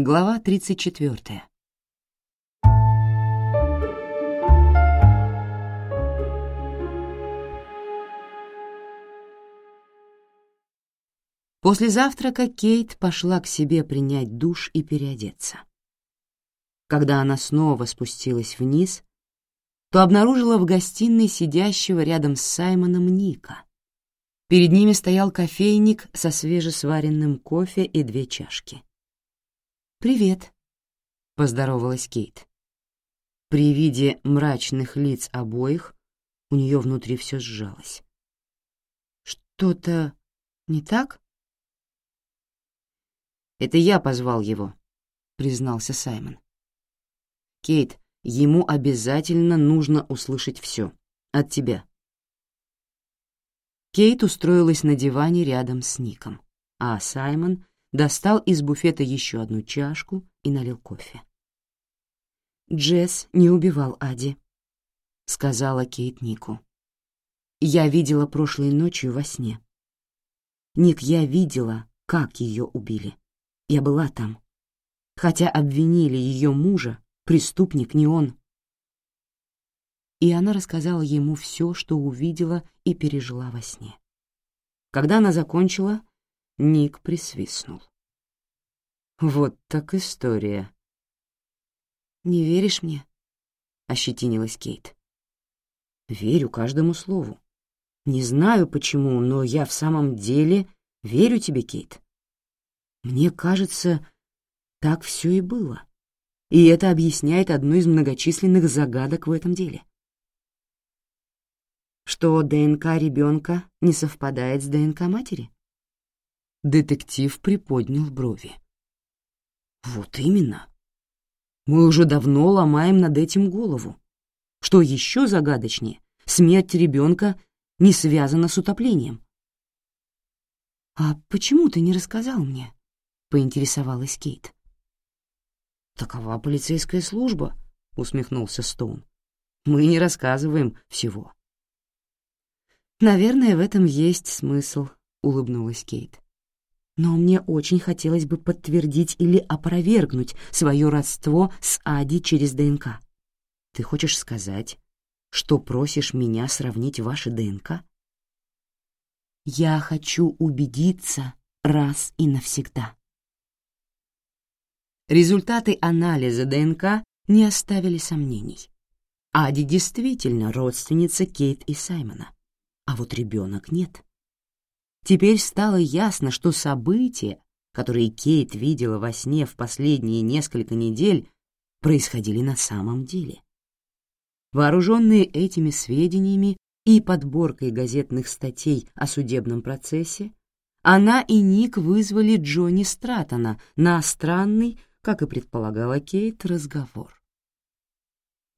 Глава 34. После завтрака Кейт пошла к себе принять душ и переодеться. Когда она снова спустилась вниз, то обнаружила в гостиной сидящего рядом с Саймоном Ника. Перед ними стоял кофейник со свежесваренным кофе и две чашки. «Привет», — поздоровалась Кейт. При виде мрачных лиц обоих у нее внутри все сжалось. «Что-то не так?» «Это я позвал его», — признался Саймон. «Кейт, ему обязательно нужно услышать все. От тебя». Кейт устроилась на диване рядом с Ником, а Саймон достал из буфета еще одну чашку и налил кофе. «Джесс не убивал Ади», — сказала Кейт Нику. «Я видела прошлой ночью во сне. Ник, я видела, как ее убили. Я была там. Хотя обвинили ее мужа, преступник не он». И она рассказала ему все, что увидела и пережила во сне. Когда она закончила, Ник присвистнул. «Вот так история». «Не веришь мне?» — ощетинилась Кейт. «Верю каждому слову. Не знаю почему, но я в самом деле верю тебе, Кейт. Мне кажется, так все и было. И это объясняет одну из многочисленных загадок в этом деле. Что ДНК ребенка не совпадает с ДНК матери?» Детектив приподнял брови. «Вот именно. Мы уже давно ломаем над этим голову. Что еще загадочнее, смерть ребенка не связана с утоплением». «А почему ты не рассказал мне?» — поинтересовалась Кейт. «Такова полицейская служба», — усмехнулся Стоун. «Мы не рассказываем всего». «Наверное, в этом есть смысл», — улыбнулась Кейт но мне очень хотелось бы подтвердить или опровергнуть свое родство с Ади через ДНК. Ты хочешь сказать, что просишь меня сравнить ваши ДНК? Я хочу убедиться раз и навсегда. Результаты анализа ДНК не оставили сомнений. Ади действительно родственница Кейт и Саймона, а вот ребенок нет. Теперь стало ясно, что события, которые Кейт видела во сне в последние несколько недель, происходили на самом деле. Вооруженные этими сведениями и подборкой газетных статей о судебном процессе, она и Ник вызвали Джонни Стратона на странный, как и предполагала Кейт, разговор.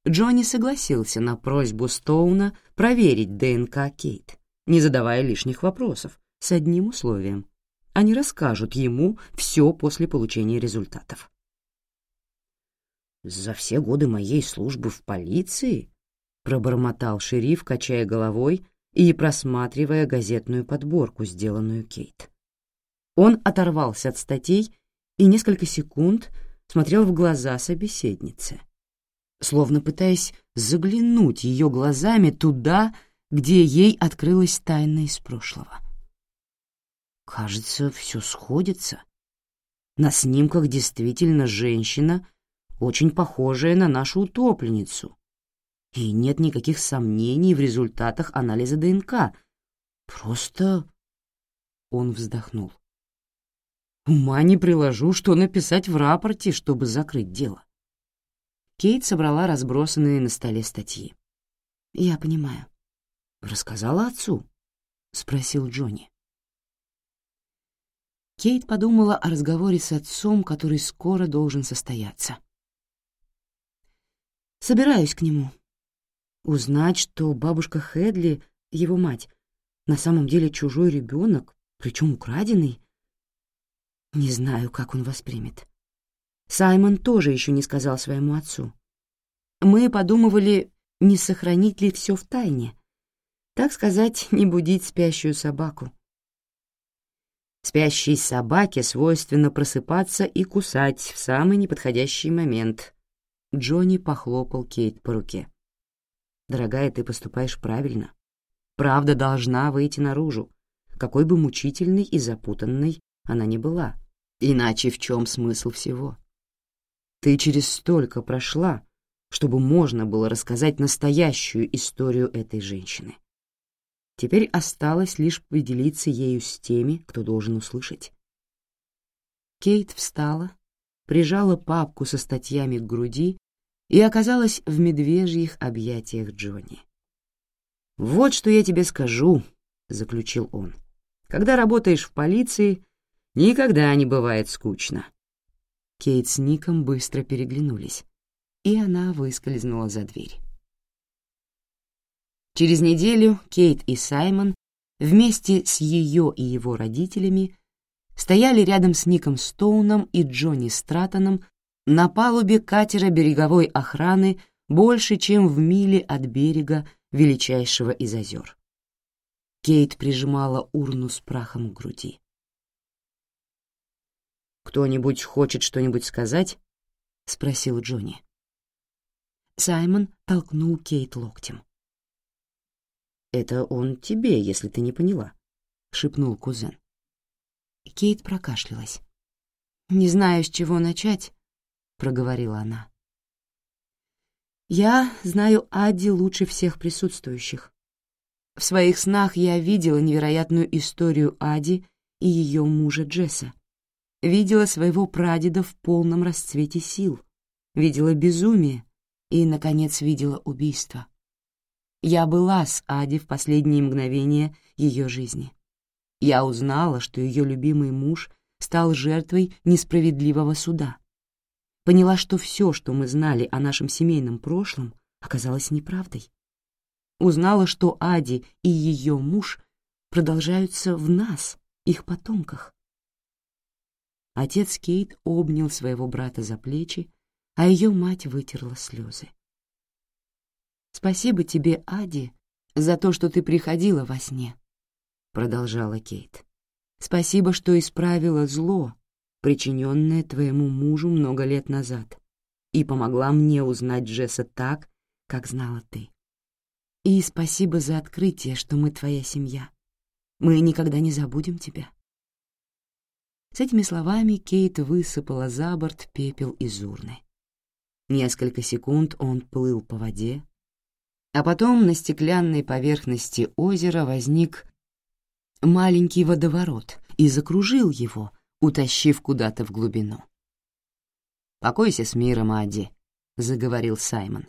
Джонни согласился на просьбу Стоуна проверить ДНК Кейт, не задавая лишних вопросов, с одним условием. Они расскажут ему все после получения результатов. «За все годы моей службы в полиции?» — пробормотал шериф, качая головой и просматривая газетную подборку, сделанную Кейт. Он оторвался от статей и несколько секунд смотрел в глаза собеседницы, словно пытаясь заглянуть ее глазами туда, где ей открылась тайна из прошлого. — Кажется, все сходится. На снимках действительно женщина, очень похожая на нашу утопленницу. И нет никаких сомнений в результатах анализа ДНК. Просто... Он вздохнул. Ума не приложу, что написать в рапорте, чтобы закрыть дело. Кейт собрала разбросанные на столе статьи. «Я понимаю». «Рассказала отцу?» — спросил Джонни. Кейт подумала о разговоре с отцом, который скоро должен состояться. «Собираюсь к нему. Узнать, что бабушка Хедли, его мать, на самом деле чужой ребенок, причем украденный. Не знаю, как он воспримет. Саймон тоже еще не сказал своему отцу. Мы подумывали, не сохранить ли все в тайне, так сказать, не будить спящую собаку. Спящей собаке свойственно просыпаться и кусать в самый неподходящий момент. Джонни похлопал Кейт по руке. «Дорогая, ты поступаешь правильно. Правда должна выйти наружу, какой бы мучительной и запутанной она ни была. Иначе в чем смысл всего? Ты через столько прошла, чтобы можно было рассказать настоящую историю этой женщины. Теперь осталось лишь поделиться ею с теми, кто должен услышать. Кейт встала, прижала папку со статьями к груди и оказалась в медвежьих объятиях Джонни. «Вот что я тебе скажу», — заключил он. «Когда работаешь в полиции, никогда не бывает скучно». Кейт с Ником быстро переглянулись, и она выскользнула за дверь. Через неделю Кейт и Саймон вместе с ее и его родителями стояли рядом с Ником Стоуном и Джонни Стратоном на палубе катера береговой охраны больше, чем в миле от берега величайшего из озер. Кейт прижимала урну с прахом к груди. «Кто-нибудь хочет что-нибудь сказать?» — спросил Джонни. Саймон толкнул Кейт локтем. «Это он тебе, если ты не поняла», — шепнул кузен. Кейт прокашлялась. «Не знаю, с чего начать», — проговорила она. «Я знаю Адди лучше всех присутствующих. В своих снах я видела невероятную историю Ади и ее мужа Джесса. Видела своего прадеда в полном расцвете сил. Видела безумие и, наконец, видела убийство. Я была с Ади в последние мгновения ее жизни. Я узнала, что ее любимый муж стал жертвой несправедливого суда. Поняла, что все, что мы знали о нашем семейном прошлом, оказалось неправдой. Узнала, что Ади и ее муж продолжаются в нас, их потомках. Отец Кейт обнял своего брата за плечи, а ее мать вытерла слезы. «Спасибо тебе, Ади, за то, что ты приходила во сне», — продолжала Кейт. «Спасибо, что исправила зло, причиненное твоему мужу много лет назад, и помогла мне узнать Джесса так, как знала ты. И спасибо за открытие, что мы твоя семья. Мы никогда не забудем тебя». С этими словами Кейт высыпала за борт пепел из урны. Несколько секунд он плыл по воде, а потом на стеклянной поверхности озера возник маленький водоворот и закружил его, утащив куда-то в глубину. «Покойся с миром, Адди», — заговорил Саймон.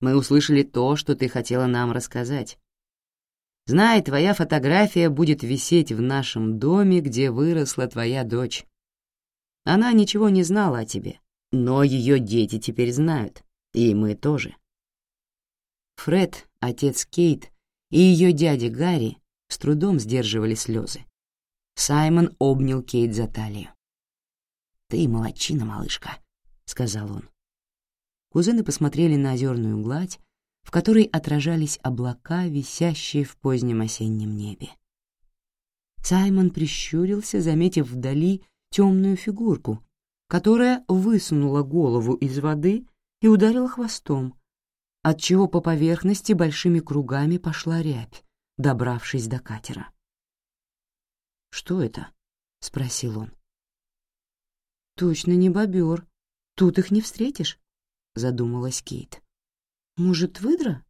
«Мы услышали то, что ты хотела нам рассказать. Знай, твоя фотография будет висеть в нашем доме, где выросла твоя дочь. Она ничего не знала о тебе, но ее дети теперь знают, и мы тоже». Фред, отец Кейт и ее дядя Гарри с трудом сдерживали слезы. Саймон обнял Кейт за талию. «Ты молодчина, малышка», — сказал он. Кузены посмотрели на озерную гладь, в которой отражались облака, висящие в позднем осеннем небе. Саймон прищурился, заметив вдали темную фигурку, которая высунула голову из воды и ударила хвостом, отчего по поверхности большими кругами пошла рябь, добравшись до катера. «Что это?» — спросил он. «Точно не бобер. Тут их не встретишь», — задумалась Кейт. «Может, выдра?»